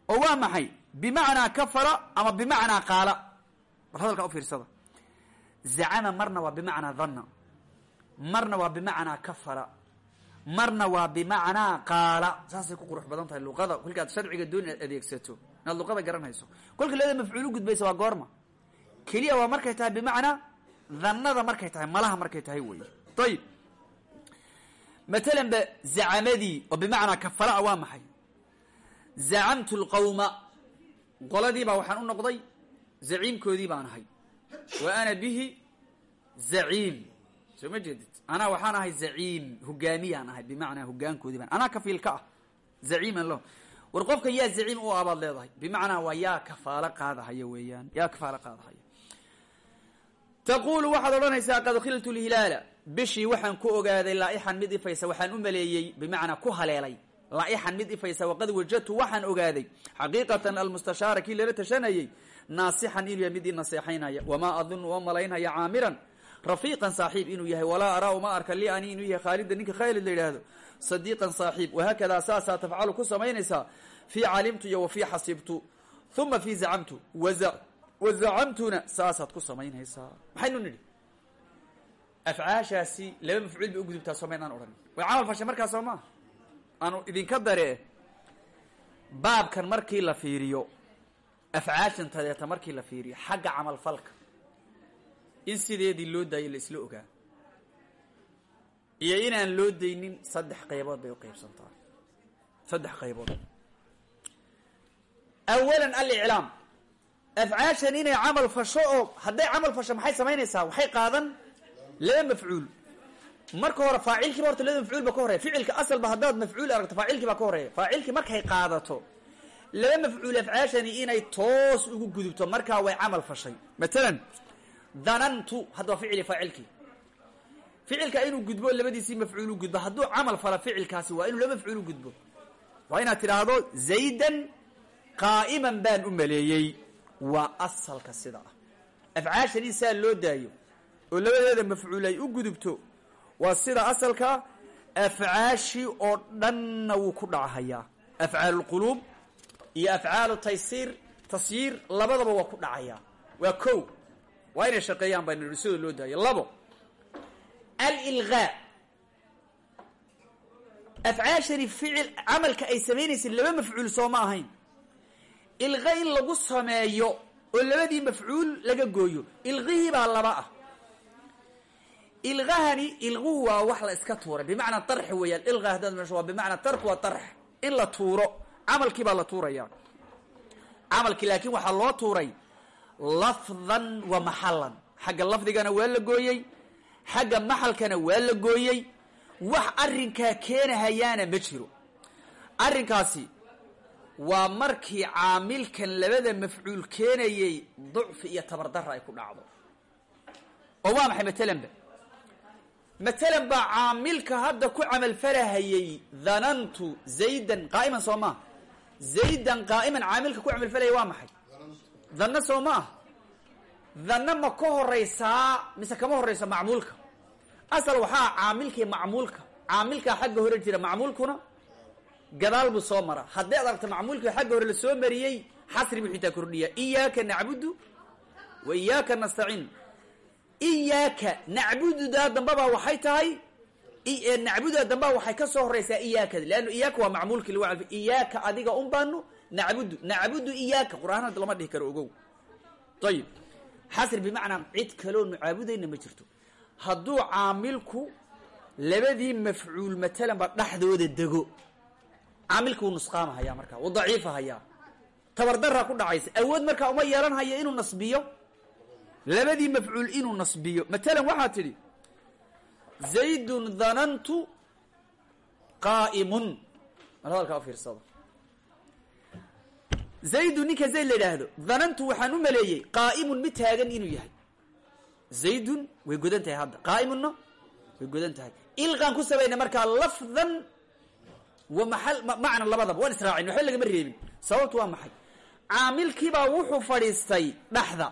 Oo waa maxay? Bimacnaa kafala ama bimacnaa qaala? Bal hadalkaa u fiirsada zacama marna waa bimacnaa dhanna marna waa bimacnaa kafala marna waa bimacnaa qaala saasay ku qurux badan tahay luqada kolka ad sharciga doon inaad adeegsato inaad luqada garanayso kolka leeda mafcuul u gudbaysa waa goorma keliya waa markay tahay bimacnaa dhannada markay tahay malaha markay tahay wey ayib matalan ba zacamadii oo bimacnaa kafalaa waa maxay zacamtu lqawma qoladiibaa waxaan u noqday zaciimkoodii baan ahay wa ana bihi zaciim soo ma jeedid? Anaa waxaan ahay zaciim hogaamiyaan ahay bimacnaa hogaankoodii baan. Anaa kafiil ka ah. Zaciiman lahum war qofka yaa zaciim u abaad leedahay bimacnaa waa yaa kafaalo qaadahaya weeyaan. Yaa kafaalo qaadahaya. Taqulu waxaad odhanaysaa qad khiltu lhilaala. Bishii waxaan ku ogaaday laaixan mid ifaysa waxaan u maleeyey bimacnaa ku haleelay. Laaixan mid ifaysa waqad wajadtu waxaan ogaaday xaqiiqatan almustashaara kii lala tashanayey naasixan inuu yahay mid ii naseexaynaya wamaa adunu oo malaynaya caamiran. Rafiiqan saaxiib inuu yahay walaa araa uma arka li ani inuu yahay khaalida ninka khaalid la yidhaahdo. Sadiiqan saaxiib wahaakadaa saasaa tafcalu ku samaynaysaa fii calimtu iyo wa fii xasibtu. Uma fii zacamtu wa zacamtuna saasaad ku samaynaysaa maxaynu nidhi? Afcaashaasi laba mafcuul bay ugudubtaa soo maynaan odhan. Way camal fashay markaas soo maa aanu idinka daree baabkan markii la fiiriyo afcaashan tadeeta markii la fiiriyo xagga camalfalka in sideedii loo daayo la isla ogaa iyo inaan loo daynin saddex qaybood bay u qaybsantaa. Saddex qaybood. Awalan aliclaam afcaashan inay camal fasho oo hadday camal fasho maxay samaynaysaa? Waxay qaadan laba mafcuul. Marka hore faacilkiiba horta laba mafcuul ba ka horeya ficilka asalba haddaad mafcuul aragto faacilkii baa ka horreeya faacilkii markay qaadato laba mafcuul afcaashani inay toos ugu gudubto markaa way camal fashay. Matalan danantu hadda waa ficili faacilkii. Ficilka inuu gudbo labadiisii mafcuul u gudbo hadduu camal fala ficilkaasi waa inuu laba mafcuul u gudbo. Waa inaad tidhaahdo zaydan qaa'iman baan u maleeyey. Waa asalka sida ah. Afcaashan in saa loo daayo oo labadeeda mafcuul ay u gudubto waa sida asalka afcaashi oo dhanna wuu ku dhacahayaa. Afcaalu lquluub iyo afcaalu taysiir tasyiir labadaba waa ku dhacayaa waa ko waa inay shaqeeyaan nihi sidoo loo daayo. Labo. Alilgaa afcaashani ficil camalka ay samaynaysa laba mafcuul soo ma ahayn. Ilqa in lagu sameeyo oo labadii mafcuul laga gooyo ilqihii baa laba ah. Ilqahani ilquhu waa wax la iska tuuray bimacnaa tarx weeyaan. Ilqa haddaad meesho waa bimacnaa tark waa tarx. In la tuuro camalkii baa la tuuraya. Camalkii laakiin waxaa loo tuuray lafdan wa maxalan xagga lafdigana waa la gooyey xagga maxalkana waa la gooyey. Wax arrinkaa keenahayaana ma jiro. Arrinkaasi waa markii caamilkan labada mafcuul keenayay ducfi iyo tabardara ay ku dhacdo. Oo waa maxay matalanba matalan baa caamilka hadda ku camalfalahayay dhanantu zaydan qaa'iman soo maa zaydan qaa'iman caamilka ku camalfalaya waa maxay? Dhanno soo ma ah dhanno ma ka horeysaa mise kama horeysa macmuulka? Asal waxaa caamilkii macmuulka caamilkaa xagga hore jira macmuulkuna gadaal buu soo mara hadday ad aragta macmuulkii xagga hore la soo mariyey xasri buu xitaa kordhiya iyaaka nacbudu wa iyaaka nastaciin iyaaka nacbududaa dambabaa waxay tahay nacbududaa dambaa waxay ka soo horeysaa iyaakada leanna iyaaka waa macmuulkii lagu calfay. Iyaaka adiga un baanu nacbudu nacbudu iyaaka. Qur'aan lama dhihi karo ogow. Ayib xasri bimacnaa cid kaloo nu caabudayna ma jirto. Hadduu caamilku labadii mafcuul matalanba dhexdooda dego caamilka wuu nusqaamahayaa markaa wuu daciifahayaa tabardaraa ku dhacaysa. Awood markaa uma yeelan haya inuu nasbiyo? Labadii mafcuul inuu nasbiyo. Matalan waxaa tidhi zaydun dhanantu qaa'imun. Mal hadalkaa ufiirsada zaydun ninka zayd la idhaahdo dhanantu waxaan u maleeyey qaa'imun mid taagan inuu yahay. Zaydun way godan tahay hadda. Qaa'imunna way godan tahay. Ilqaan ku samayna markaa lafdan wa maal macna labadaba waan israacin waxba lagama reebin. Sababtu waa maxay? Caamilkiibaa wuxuu fadhiistay dhexda.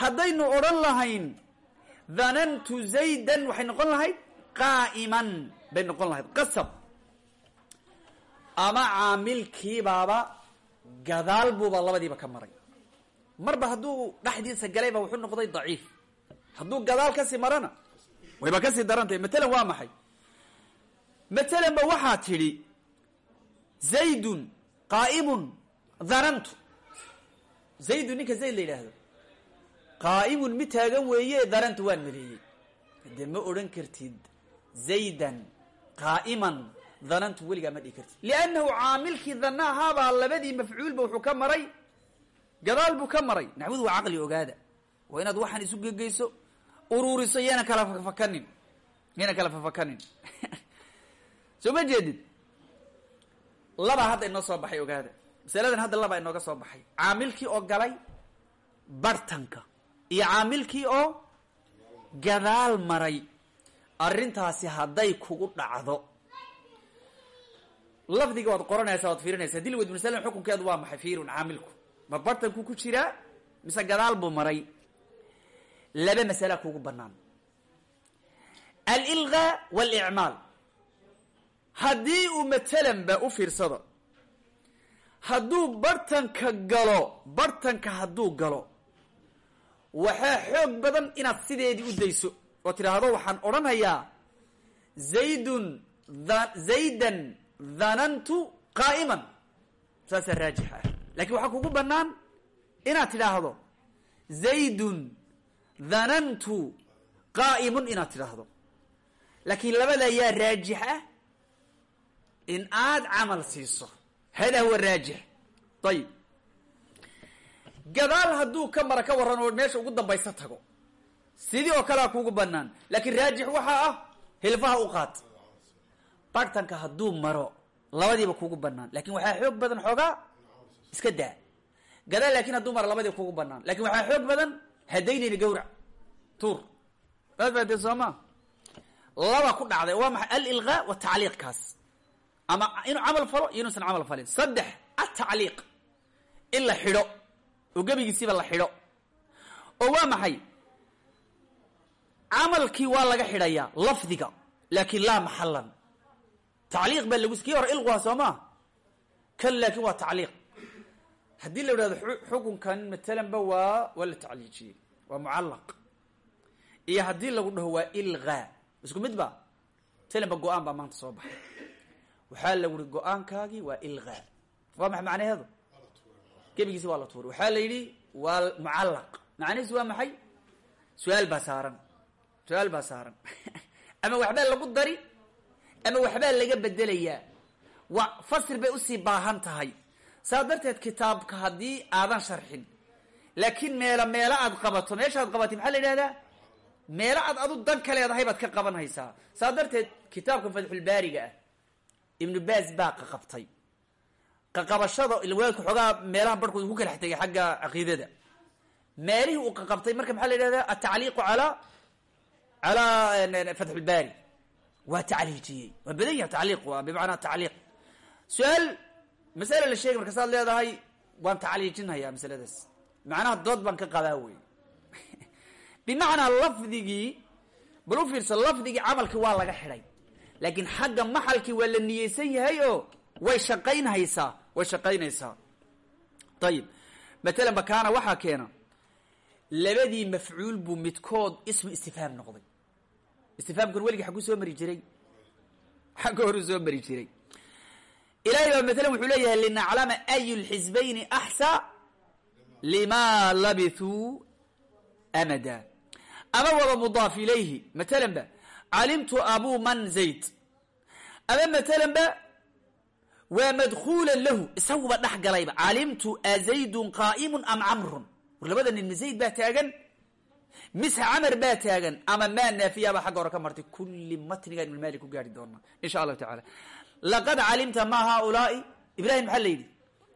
Haddaynu odhan lahayn dhanantu zaydan waxay noqon lahayd qaa'iman bay noqon lahayd. Qasab. Ama caamilkiibaaba gadaal buuba labadiiba ka maray. Marba hadduu dhexdiisa galayba wuxuu noqday daciif. Hadduu gadaal ka sii marana wayba ka sii darantahay matalan waa maxay? Matalan ba waxaa tidhi zaydun qaa'imun dhanantu. Zaydun ninka zayd la yidhaahdo qaa'imun mid taagan weeye dhanantu waan maleeyey dee ma odhan kartid zaydan qaa'iman dhanantu weligaa ma dhihi kartid liannahu caamilkii dhanna ahaabaa labadii mafcuulba wuxuu ka maray gadaal buu ka maray naxwadu waa caqli ogaada waa inaad waxaan isu gegeyso uruuriso yana kala fafakanin yana kala fafakanin soo ma jeedid labaa soo baxay ogaada masaladan hadda labaa inooga soo baxay caamilkii oo galay bartanka iyo caamilkii oo gadaal maray. Arrintaasi hadday kugu dhacdo. Lafdiga waad qoranaysaa waad fiirinaysaa. Dil wed masalan xukunkeedu waa maxay? Fiirun caamilku. Ma bartanku ku jiraa mise gadaal buu maray? Laba masala kugu banaan alilgaa walicmaal. Haddii uu matalanba u fiirsado hadduu bartanka galo bartanka hadduu galo waxaa xoog badan inaad sideedii u dayso. Oo tidhaahdo waxaan odhanayaa zaydun zaydan dhanantu qaa'iman. Saasaa raajix ah. Lakin waxaa kugu banaan inaad tidhaahdo zaydun dhanantu qaa'imun inaad tidhaahdo. Laakiin labada yaa raajix ah in aad camal siiso. Hada huwa raajix. Ayib gadaal hadduu ka mara ka warran oo meesha ugu dambaysa tago. Sidii oo kalea kugu banaan laakiin raajix waxaa ah hilfaha u qaad. Bartanka hadduu maro labadiiba kugu banaan laakiin waxaa xoog badan xoogaa iska daa. Gadaal laakin hadduu maro labadiiba kugu banaan laakiin waxaa xoog badan hadaynayna gawrac tuur. Maad fahatee sooma laba ku dhacday. Waa maxay alilgaa watacliiqkaas ama inuu camal falo iyo inuusan camal falin. Saddex atacliiq in la xidho oo gebigiisiiba la xidho. Oo waa maxay? Camalkii waa laga xidhayaa lafdiga laakin laa maxalan tacliiq baa lagu kii hore ilquha soo maa kan laakin waa tacliiq. Haddii la idhahdo xukunkan matalanba waa waa la tacliijiyey waa mucallaq. Iyo haddii lagu dhaho waa ilgaa isku mid ba? Talanba go'aan baa maanta soo baxay. Waxaa lagu uri go'aankaagii waa ilgaa waa maxay macnaheedu gebigiisi waa la tuuray waxaa la yidhi waa mucallaq. Macnihiisu waa maxay? Su'aal baa saaran. Su'aal baa saaran. Ama waxbaa lagu dari ama waxbaa laga bedelayaa wa fasir bay u sii baahan tahay. Saa darteed kitaabka haddii aadan sharxin laakiin meelo meelo aad qabato meesha ad qabatay maxaa la yidhahdaa? Meelo aad adu dan ka leedahay baad ka qaban haysaa saa darteed kitaabkan fatxulbaariga ah ibnu baas baa qaqabtay qaqabashada wadaadku xoogaa meelaha barhkooda ku kala xtegay xagga caqiidada meelihii uu qaqabtay marka maxaa la yidhahdaa? Atacliiqu alaa calaa fatxulbaari waa tacliijiyey. Waa badan yaha tacliiq waa bimacnaa tacliiq. Su'aal masale la sheegay markaasaad leedahay waan tacliijinhayaa masaladaas. Macnaha dood baan ka qabaa wey bimacnaa lafdigii bal u fiirsa lafdigii camalkii waa laga xidhay laakiin xagga maxalkii waa la niyeysan yahay oo way shaqaynhaysaa way shaqaynaysaa ayib matalan bakaana waxaa keena labadii mafcuul buu midkood ismu istifhaam noqday. Istifhaamkuna weligii xagguu soo mari jiray. Xagga horuu soo mari jiray. Ilahay baa matalan wuxuu leeyahay linaclama ayu lxisbayni axsa lima labithuu amada. Ama waba mudaaf ilayhi. Matalan ba calimtu abu man zayd. Ama matalan ba waa madkuulan lahu. Isaguba dhex galayba calimtu azaydun qaa'imun am camrun? War labada nin ma zayd baa taagan? Mise camar baa taagan? Ama maa naafiyaabaa xagga hore ka martay? Kulli matnigaan ibn malik ku gaari doonaa insha allahu tacala laqad calimta ma haaulaai? Ibrahim maxaa la yidhi?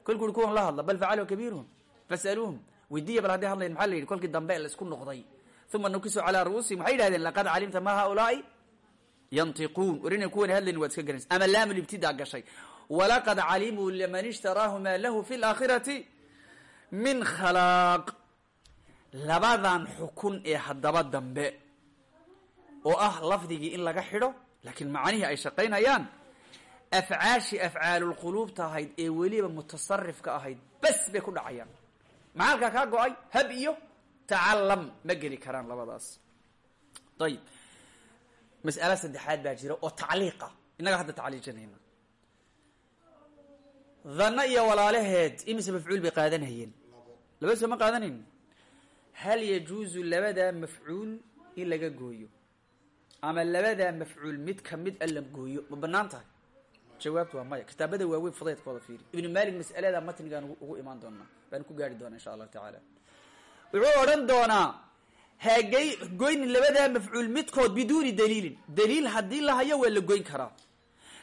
Kolku ui kuwan la hadla bal facalu kabiiruhum fasaluuhum. Weydiiya bal hadday hadlayn maxaa la yidhi? Kolkii dambe la isku noqday. Uma nukisu calaa ru'uusihim waxay yidhahdeen laqad calimta ma haaulaai yantiquun. War inay kuwani hadlayn waad iska garanaysa ama laamulibtidaa gashay walaqad calimuu liman ishtaraahu maa lahu fi laakhirati min khalaaq. Labadan xukun ee haddaba dambe oo ah lafdigii in laga xidho laakiin macnihii ay shaqaynayaan afcaashii afcaalulquluubta ahayd ee weliba mutasarifka ahayd bas bay ku dhacayaan. Maxaa halkaa kaa go'ay? Hab iyo tacalam ma geli karaan labadaas. Ayib mas'alo saddexaad baa jira oo tacliiqa. Innaga hadda tacliijinayna dhanno iyo walaalaheed imise mafcuul bay qaadanayeen. Laba ma qaadanayn hal yajuusu labadaa mafcuul in laga gooyo? Ama labadaa mafcuul mid ka mid a la gooyo? Ma bannaan tahay? Jawaabtu waa maya. Kitaabada waaweyn fudaydkooda fiiri. Ibnu malik mas'alada matnigaan ugu imaan doonaa. Baan ku gaari doonaa insha allahu tacaala. Wuxuu odhan doonaa hagey goyni labadaa mafcuul midkood biduuni daliilin. Daliil haddii la hayo waa la goyn karaa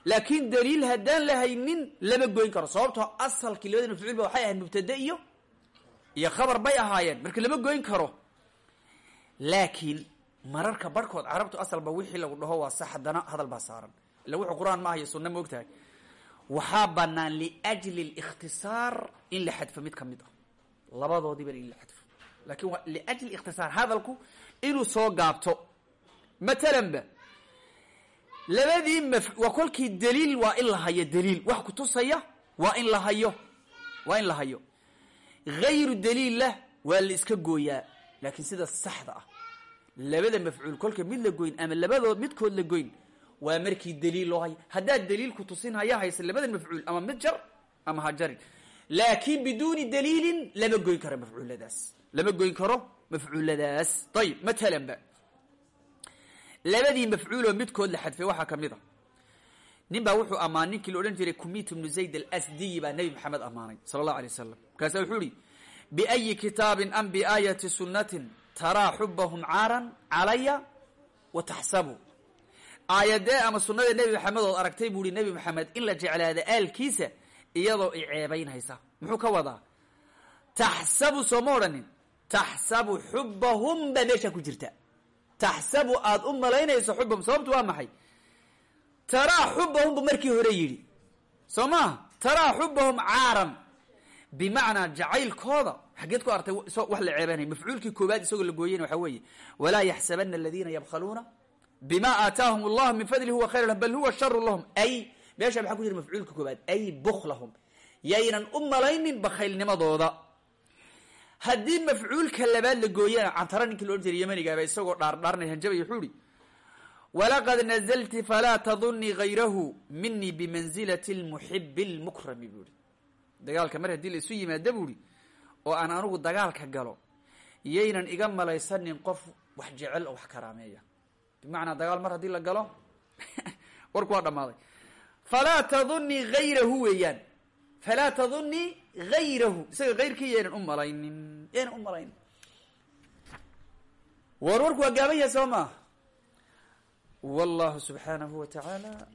laakiin daliil haddaan la haynin lama goyn karo. Sababtoo asalkii labada mafcuul ba waxay ahayd mubtade iyo iyo khabar bay ahaayeen. Marka lama goyn karo. Laakiin mararka barhkood carabtu asalba wixii lagu dhaho waa sax haddana hadal baa saaran. Illa wuxuu qur'aan ma sunna ma og tahay waxaa banaan liajli likhtisaar in la xadfo mid ka mid ah. Labadoodiiba in la xadfo. Lakin liajli ikhtisaar hadalku inuu soo gaabto. Matalan ba labadii waa kolkii daliil waa in la hayo daliil. Wax kutusaya waa in la hayo. Waa in la hayo. Hayru daliil lah waa la iska gooyaa laakiin sida saxda ah. Labada mafcuul kolka mid la goyn ama labadood midkood la goyn waa markii daliil loo hayo. Haddaad daliil ku tusin haya haysa labada mafcuul ama mid ama ha jarin. Laakiin biduuni lama goyn karo mafcuuladaas. Lama goyn karo mafcuuladaas. Ayib matalan ba labadii mafcuuloo midkood la xadfay waxaa ka mid a nin baa wuxuu ammaan ninkii la odhan jiray kumit bnu zayd alasdiyi baa nebi maxamed ammaanay sala allahu alay wasalam markaasa wuxuu ihi biayi kitaabin am biaayati sunnatin taraa xubahum caaran calaya wa taxsabu. Aayadee ama sunnada nebi maxamed ood aragtay buu ihi nebi maxamed in la jeclaada aalkiisa iyadoo i ceebaynhaysa muxuu ka wadaa taxsabu sooma odhanin taxsabu xubahum baa meeshaa ku jirta taxsabu aada u malaynayso xubahum sababtu waa maxay taraa xubahum bu markii hore yidhi soo maaha taraa xubahum caaran bimacnaa jacaylkooda xaggeed ku artay wax la ceebanaya mafcuulkii koowaad isagoo la gooyeyna waxaa weeye walaa yaxsabana aladiina yabkhaluuna bima aataahum allahu min fadli huwa khayr lahum bal huwa sharu lahum ay meesha maxaa ku jira mafcuulka koowaad ay buklahum yaynan u malaynin bakhaylnimadooda haddii mafcuulka labaad la gooyana cantara ninkii lo odhan jiray isagoo dhaardhaaranay hanjabay wuxuu ihi walaqad nazlti falaa tadunii gayrahu minii bimanzilati lmuxibi lmukrami buu ihi dagaalka mar haddii la isu yimaada buu ihi oo aan anigu dagaalka galo yaynan iga malaysanin qof wax jecel oo wax karaameeya. Bimacnaa dagaal mar haddii la galo warku waa dhamaaday falaa tadunii gayrahu weeyaan. Falaa tadunii gayrahu isaga kayrkii yaynan u malaynin yaynan u malaynin war warku waa gaaban yahay soo maa wallahu subxaanahu wa